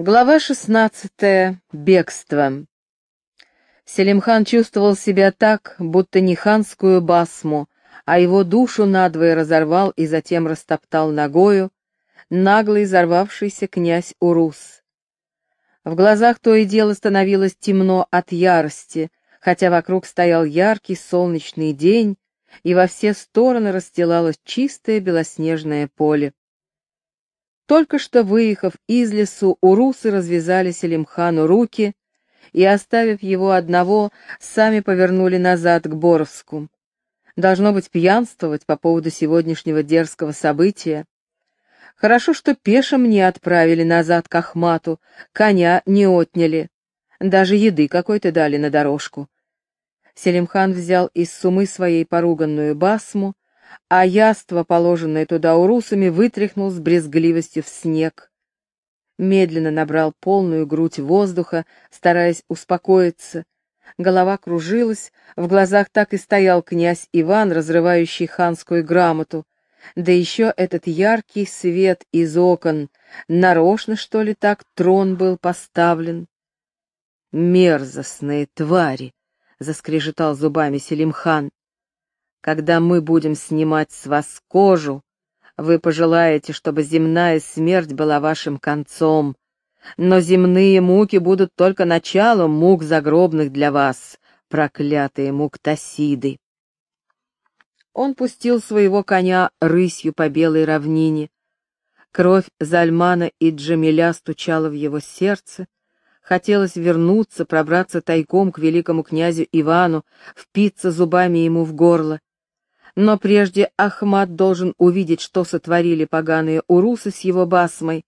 Глава шестнадцатая. Бегство. Селимхан чувствовал себя так, будто не ханскую басму, а его душу надвое разорвал и затем растоптал ногою наглый взорвавшийся князь Урус. В глазах то и дело становилось темно от ярости, хотя вокруг стоял яркий солнечный день, и во все стороны расстилалось чистое белоснежное поле. Только что выехав из лесу, урусы развязали Селимхану руки и, оставив его одного, сами повернули назад к Боровску. Должно быть пьянствовать по поводу сегодняшнего дерзкого события. Хорошо, что пешим не отправили назад к Ахмату, коня не отняли, даже еды какой-то дали на дорожку. Селимхан взял из сумы своей поруганную басму, а яство, положенное туда урусами, вытряхнул с брезгливостью в снег. Медленно набрал полную грудь воздуха, стараясь успокоиться. Голова кружилась, в глазах так и стоял князь Иван, разрывающий ханскую грамоту. Да еще этот яркий свет из окон. Нарочно, что ли, так трон был поставлен? «Мерзостные твари!» — заскрежетал зубами Селимхан. Когда мы будем снимать с вас кожу, вы пожелаете, чтобы земная смерть была вашим концом, но земные муки будут только началом мук загробных для вас, проклятые муктасиды. Он пустил своего коня рысью по белой равнине. Кровь Зальмана и Джамиля стучала в его сердце, Хотелось вернуться, пробраться тайком к великому князю Ивану, впиться зубами ему в горло. Но прежде Ахмат должен увидеть, что сотворили поганые урусы с его басмой.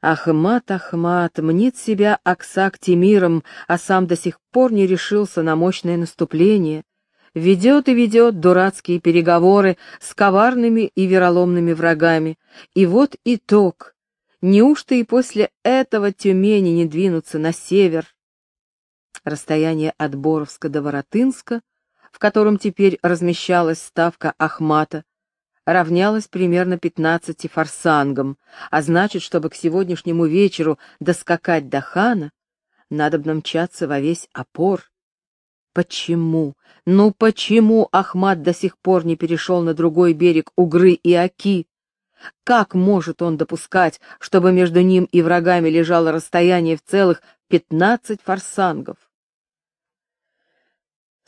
Ахмат, Ахмат, мнит себя Аксак Тимиром, а сам до сих пор не решился на мощное наступление. Ведет и ведет дурацкие переговоры с коварными и вероломными врагами. И вот итог. Неужто и после этого Тюмени не двинуться на север? Расстояние от Боровска до Воротынска в котором теперь размещалась ставка Ахмата, равнялась примерно 15 форсангам, а значит, чтобы к сегодняшнему вечеру доскакать до хана, надо бы мчаться во весь опор. Почему? Ну почему Ахмат до сих пор не перешел на другой берег Угры и Аки? Как может он допускать, чтобы между ним и врагами лежало расстояние в целых пятнадцать форсангов?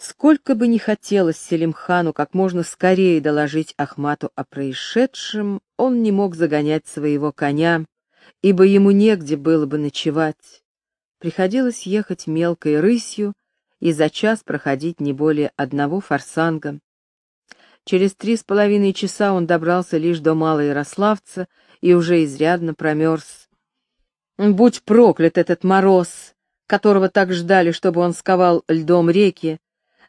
Сколько бы ни хотелось Селимхану как можно скорее доложить Ахмату о происшедшем, он не мог загонять своего коня, ибо ему негде было бы ночевать. Приходилось ехать мелкой рысью и за час проходить не более одного форсанга. Через три с половиной часа он добрался лишь до Малой Ярославца и уже изрядно промерз. Будь проклят этот мороз, которого так ждали, чтобы он сковал льдом реки,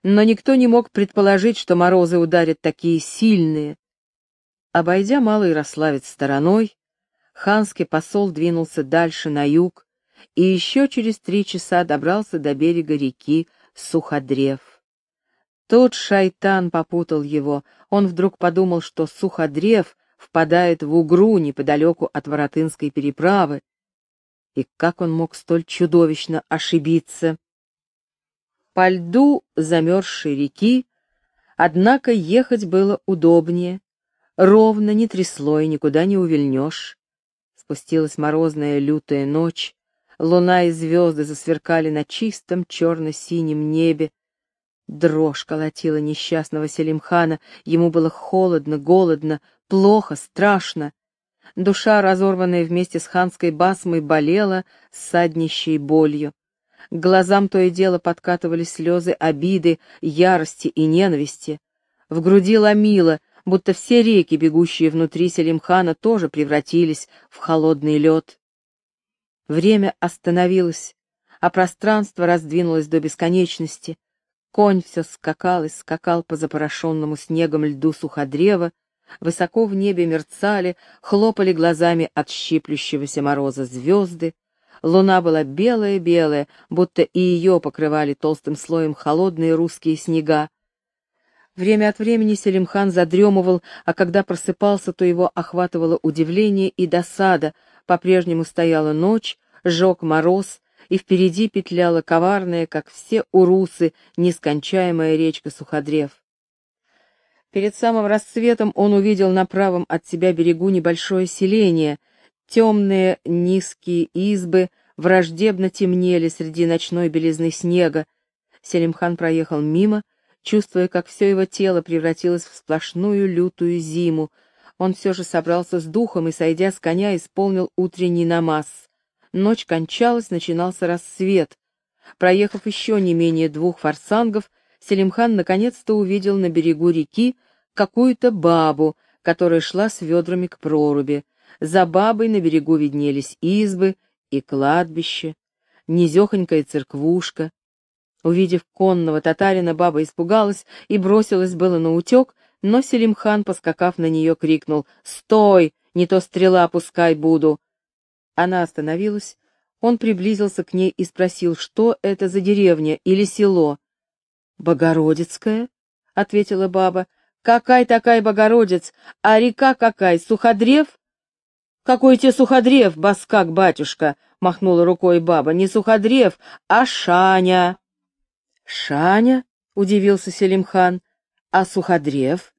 но никто не мог предположить, что морозы ударят такие сильные. Обойдя Малый Ярославец стороной, ханский посол двинулся дальше на юг и еще через три часа добрался до берега реки Суходрев. Тот шайтан попутал его, он вдруг подумал, что Суходрев впадает в Угру неподалеку от Воротынской переправы, и как он мог столь чудовищно ошибиться? По льду замерзшей реки, однако ехать было удобнее, ровно, не трясло и никуда не увильнешь. Спустилась морозная лютая ночь, луна и звезды засверкали на чистом черно-синем небе. Дрожь колотила несчастного Селимхана, ему было холодно, голодно, плохо, страшно. Душа, разорванная вместе с ханской басмой, болела саднищей болью. К глазам то и дело подкатывали слезы обиды, ярости и ненависти. В груди ломило, будто все реки, бегущие внутри Селимхана, тоже превратились в холодный лед. Время остановилось, а пространство раздвинулось до бесконечности. Конь все скакал и скакал по запорошенному снегом льду суходрева, высоко в небе мерцали, хлопали глазами от щиплющегося мороза звезды, Луна была белая-белая, будто и ее покрывали толстым слоем холодные русские снега. Время от времени Селимхан задремывал, а когда просыпался, то его охватывало удивление и досада. По-прежнему стояла ночь, жег мороз, и впереди петляла коварная, как все урусы, нескончаемая речка Суходрев. Перед самым рассветом он увидел на правом от себя берегу небольшое селение. Темные низкие избы враждебно темнели среди ночной белизны снега. Селимхан проехал мимо, чувствуя, как все его тело превратилось в сплошную лютую зиму. Он все же собрался с духом и, сойдя с коня, исполнил утренний намаз. Ночь кончалась, начинался рассвет. Проехав еще не менее двух форсангов, Селимхан наконец-то увидел на берегу реки какую-то бабу, которая шла с ведрами к проруби. За бабой на берегу виднелись избы и кладбище, низехонькая церквушка. Увидев конного татарина, баба испугалась и бросилась было на утек, но Селимхан, поскакав на нее, крикнул «Стой! Не то стрела пускай буду!» Она остановилась, он приблизился к ней и спросил, что это за деревня или село. «Богородицкая», — ответила баба. «Какая такая Богородец? А река какая? Суходрев?» «Какой тебе Суходрев, баскак, батюшка?» — махнула рукой баба. «Не Суходрев, а Шаня». «Шаня?» — удивился Селимхан. «А Суходрев?»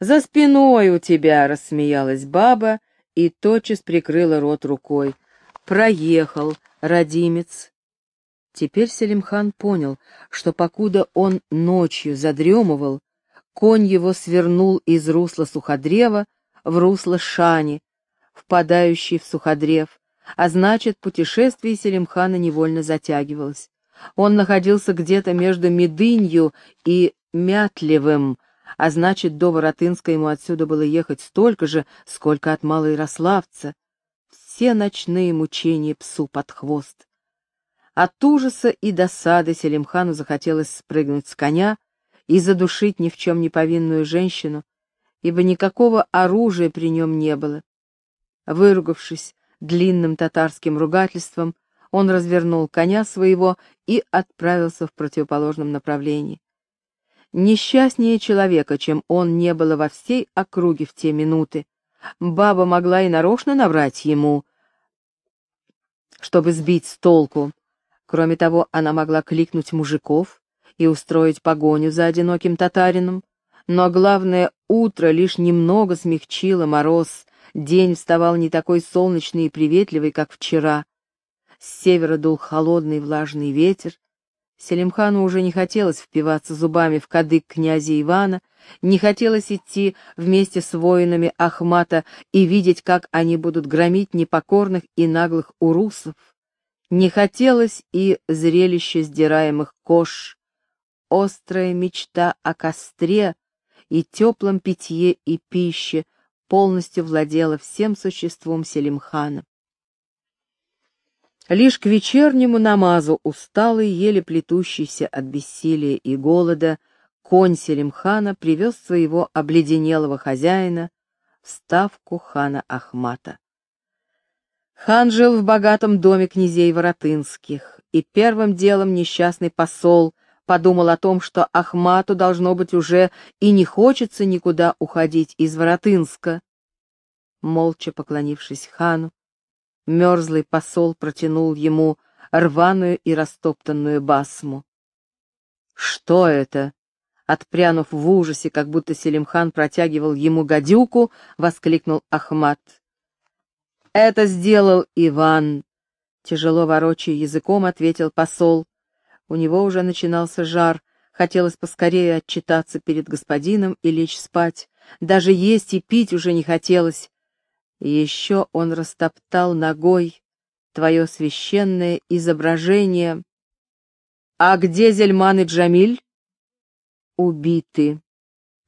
«За спиной у тебя!» — рассмеялась баба и тотчас прикрыла рот рукой. «Проехал, родимец!» Теперь Селимхан понял, что покуда он ночью задремывал, конь его свернул из русла Суходрева в русло Шани, впадающий в Суходрев, а значит, путешествие Селимхана невольно затягивалось. Он находился где-то между Медынью и Мятлевым, а значит, до Воротынска ему отсюда было ехать столько же, сколько от Малоярославца. Все ночные мучения псу под хвост. От ужаса и досады Селимхану захотелось спрыгнуть с коня и задушить ни в чем не повинную женщину, ибо никакого оружия при нем не было. Выругавшись длинным татарским ругательством, он развернул коня своего и отправился в противоположном направлении. Несчастнее человека, чем он не было во всей округе в те минуты. Баба могла и нарочно наврать ему, чтобы сбить с толку. Кроме того, она могла кликнуть мужиков и устроить погоню за одиноким татарином. Но главное, утро лишь немного смягчило мороз, день вставал не такой солнечный и приветливый, как вчера. С севера дул холодный влажный ветер, Селимхану уже не хотелось впиваться зубами в кадык князя Ивана, не хотелось идти вместе с воинами Ахмата и видеть, как они будут громить непокорных и наглых урусов. Не хотелось и зрелища сдираемых кож, острая мечта о костре и теплом питье и пище полностью владела всем существом Селимхана. Лишь к вечернему намазу, усталый, еле плетущийся от бессилия и голода, конь Селимхана привез своего обледенелого хозяина в ставку хана Ахмата. Хан жил в богатом доме князей Воротынских, и первым делом несчастный посол подумал о том, что Ахмату должно быть уже и не хочется никуда уходить из Воротынска. Молча поклонившись хану, Мерзлый посол протянул ему рваную и растоптанную басму. «Что это?» Отпрянув в ужасе, как будто Селимхан протягивал ему гадюку, воскликнул Ахмат. «Это сделал Иван!» Тяжело ворочая языком, ответил посол. У него уже начинался жар, хотелось поскорее отчитаться перед господином и лечь спать. Даже есть и пить уже не хотелось, еще он растоптал ногой твое священное изображение. А где Зельман и Джамиль? Убиты.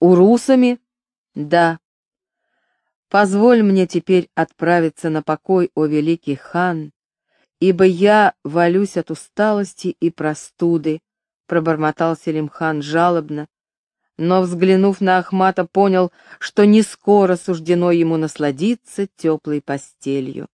Урусами? Да. Позволь мне теперь отправиться на покой, о великий хан, ибо я валюсь от усталости и простуды, пробормотал Селимхан жалобно, но, взглянув на Ахмата, понял, что не скоро суждено ему насладиться теплой постелью.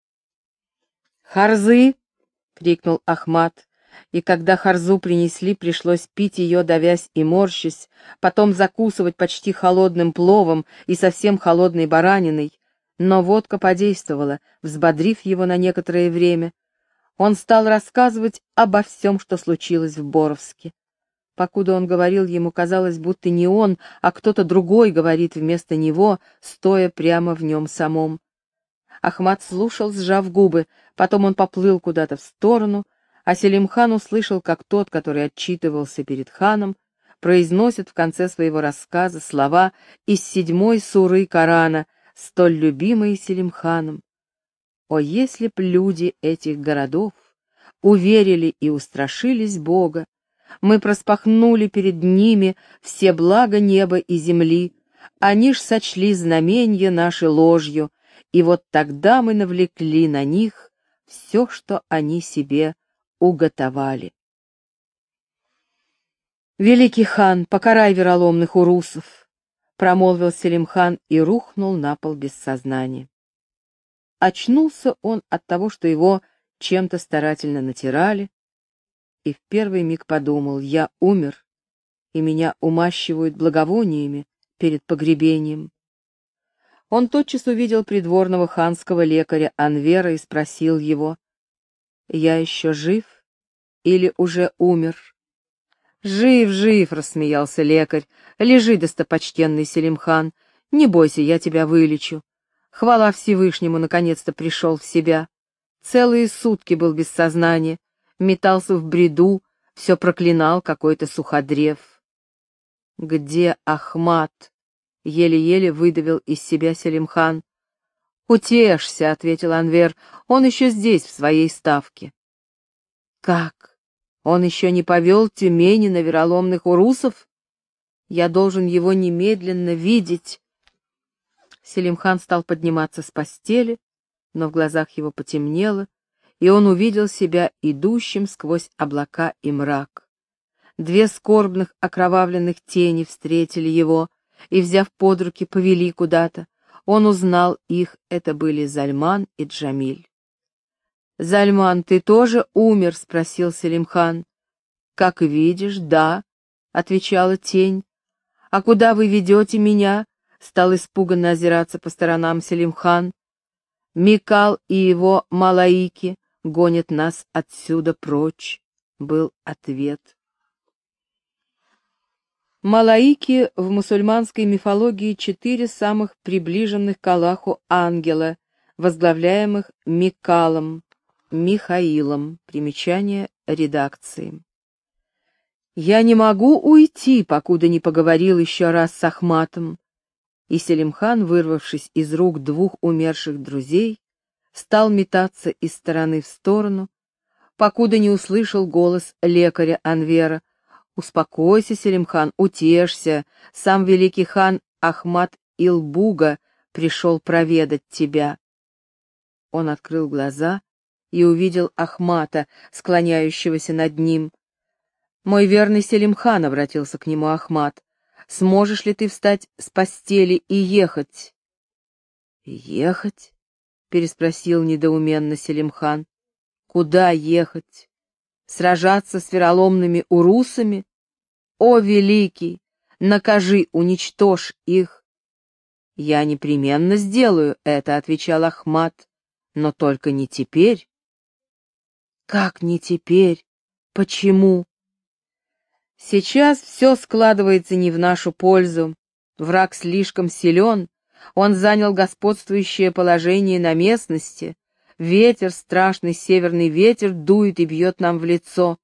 «Харзы!» — крикнул Ахмат, и когда Харзу принесли, пришлось пить ее, давясь и морщась, потом закусывать почти холодным пловом и совсем холодной бараниной, но водка подействовала, взбодрив его на некоторое время. Он стал рассказывать обо всем, что случилось в Боровске. Покуда он говорил, ему казалось, будто не он, а кто-то другой говорит вместо него, стоя прямо в нем самом. Ахмат слушал, сжав губы, потом он поплыл куда-то в сторону, а Селимхан услышал, как тот, который отчитывался перед ханом, произносит в конце своего рассказа слова из седьмой суры Корана, столь любимые Селимханом. «О, если б люди этих городов уверили и устрашились Бога, мы проспахнули перед ними все блага неба и земли, они ж сочли знаменья наши ложью, и вот тогда мы навлекли на них все, что они себе уготовали. «Великий хан, покарай вероломных урусов!» — промолвил Селимхан и рухнул на пол без сознания. Очнулся он от того, что его чем-то старательно натирали, и в первый миг подумал, я умер, и меня умащивают благовониями перед погребением. Он тотчас увидел придворного ханского лекаря Анвера и спросил его, «Я еще жив или уже умер?» «Жив, жив!» — рассмеялся лекарь. «Лежи, достопочтенный Селимхан, не бойся, я тебя вылечу. Хвала Всевышнему, наконец-то пришел в себя. Целые сутки был без сознания, метался в бреду, все проклинал какой-то суходрев. «Где Ахмат?» — еле-еле выдавил из себя Селимхан. «Утешься», — ответил Анвер, — «он еще здесь, в своей ставке». «Как? Он еще не повел Тюмени на вероломных урусов? Я должен его немедленно видеть». Селимхан стал подниматься с постели, но в глазах его потемнело, и он увидел себя идущим сквозь облака и мрак. Две скорбных окровавленных тени встретили его и, взяв под руки, повели куда-то. Он узнал их, это были Зальман и Джамиль. «Зальман, ты тоже умер?» — спросил Селимхан. «Как видишь, да», — отвечала тень. «А куда вы ведете меня?» — стал испуганно озираться по сторонам Селимхан. Микал и его малаики гонят нас отсюда прочь, был ответ. Малаики в мусульманской мифологии четыре самых приближенных к Аллаху ангела, возглавляемых Микалом, Михаилом. Примечание редакции. «Я не могу уйти, покуда не поговорил еще раз с Ахматом». И Селимхан, вырвавшись из рук двух умерших друзей, стал метаться из стороны в сторону, покуда не услышал голос лекаря Анвера. «Успокойся, Селимхан, утешься, сам великий хан Ахмат Илбуга пришел проведать тебя». Он открыл глаза и увидел Ахмата, склоняющегося над ним. «Мой верный Селимхан», — обратился к нему Ахмат, — «сможешь ли ты встать с постели и ехать?» «Ехать?» переспросил недоуменно Селимхан. Куда ехать? Сражаться с вероломными урусами? О, великий, накажи, уничтожь их. Я непременно сделаю это, отвечал Ахмат, но только не теперь. Как не теперь? Почему? Сейчас все складывается не в нашу пользу. Враг слишком силен, он занял господствующее положение на местности. Ветер, страшный северный ветер, дует и бьет нам в лицо.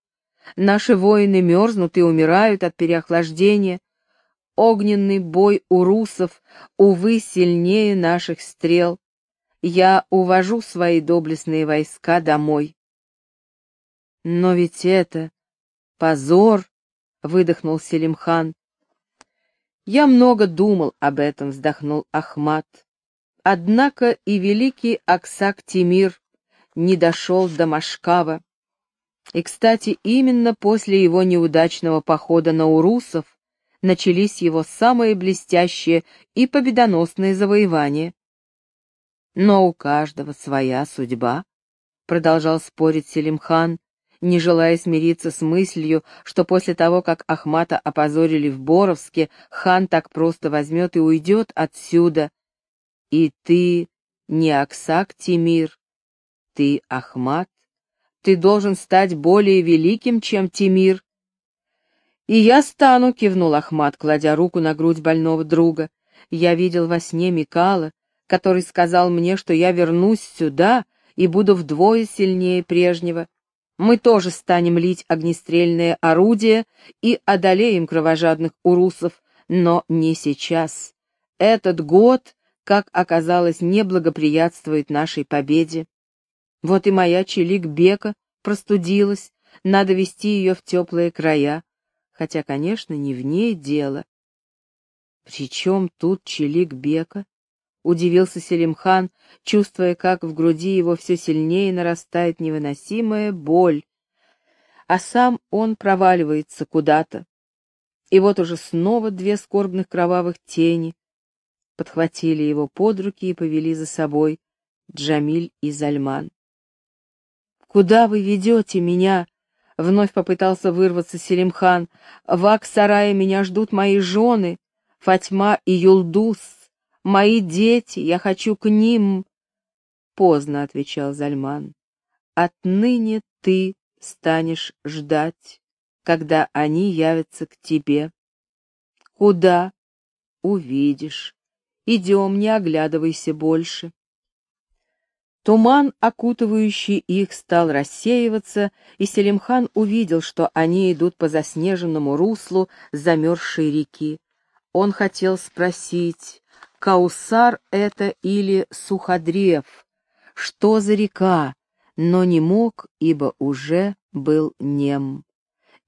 Наши воины мерзнут и умирают от переохлаждения. Огненный бой у русов, увы, сильнее наших стрел. Я увожу свои доблестные войска домой. Но ведь это позор, — выдохнул Селимхан. Я много думал об этом, вздохнул Ахмат. Однако и великий Аксак Тимир не дошел до Машкава. И, кстати, именно после его неудачного похода на Урусов начались его самые блестящие и победоносные завоевания. Но у каждого своя судьба, продолжал спорить Селимхан, не желая смириться с мыслью, что после того, как Ахмата опозорили в Боровске, хан так просто возьмет и уйдет отсюда. И ты не Аксак Тимир, ты Ахмат, ты должен стать более великим, чем Тимир. «И я стану», — кивнул Ахмат, кладя руку на грудь больного друга. «Я видел во сне Микала, который сказал мне, что я вернусь сюда и буду вдвое сильнее прежнего. Мы тоже станем лить огнестрельные орудия и одолеем кровожадных урусов, но не сейчас. Этот год, как оказалось, не благоприятствует нашей победе. Вот и моя Челик-Бека простудилась, надо вести ее в теплые края, хотя, конечно, не в ней дело. Причем тут Челик-Бека? Удивился Селимхан, чувствуя, как в груди его все сильнее нарастает невыносимая боль, а сам он проваливается куда-то. И вот уже снова две скорбных кровавых тени подхватили его под руки и повели за собой Джамиль и Зальман. «Куда вы ведете меня?» — вновь попытался вырваться Селимхан. «В Аксарае меня ждут мои жены, Фатьма и Юлдус. Мои дети, я хочу к ним. Поздно, — отвечал Зальман. Отныне ты станешь ждать, когда они явятся к тебе. Куда? Увидишь. Идем, не оглядывайся больше. Туман, окутывающий их, стал рассеиваться, и Селимхан увидел, что они идут по заснеженному руслу замерзшей реки. Он хотел спросить, Каусар это или Суходрев, что за река, но не мог, ибо уже был нем.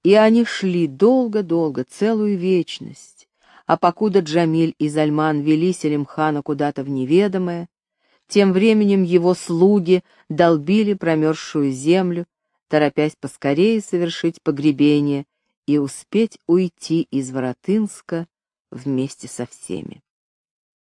И они шли долго-долго, целую вечность, а покуда Джамиль и Зальман вели Селимхана куда-то в неведомое, тем временем его слуги долбили промерзшую землю, торопясь поскорее совершить погребение и успеть уйти из Воротынска вместе со всеми.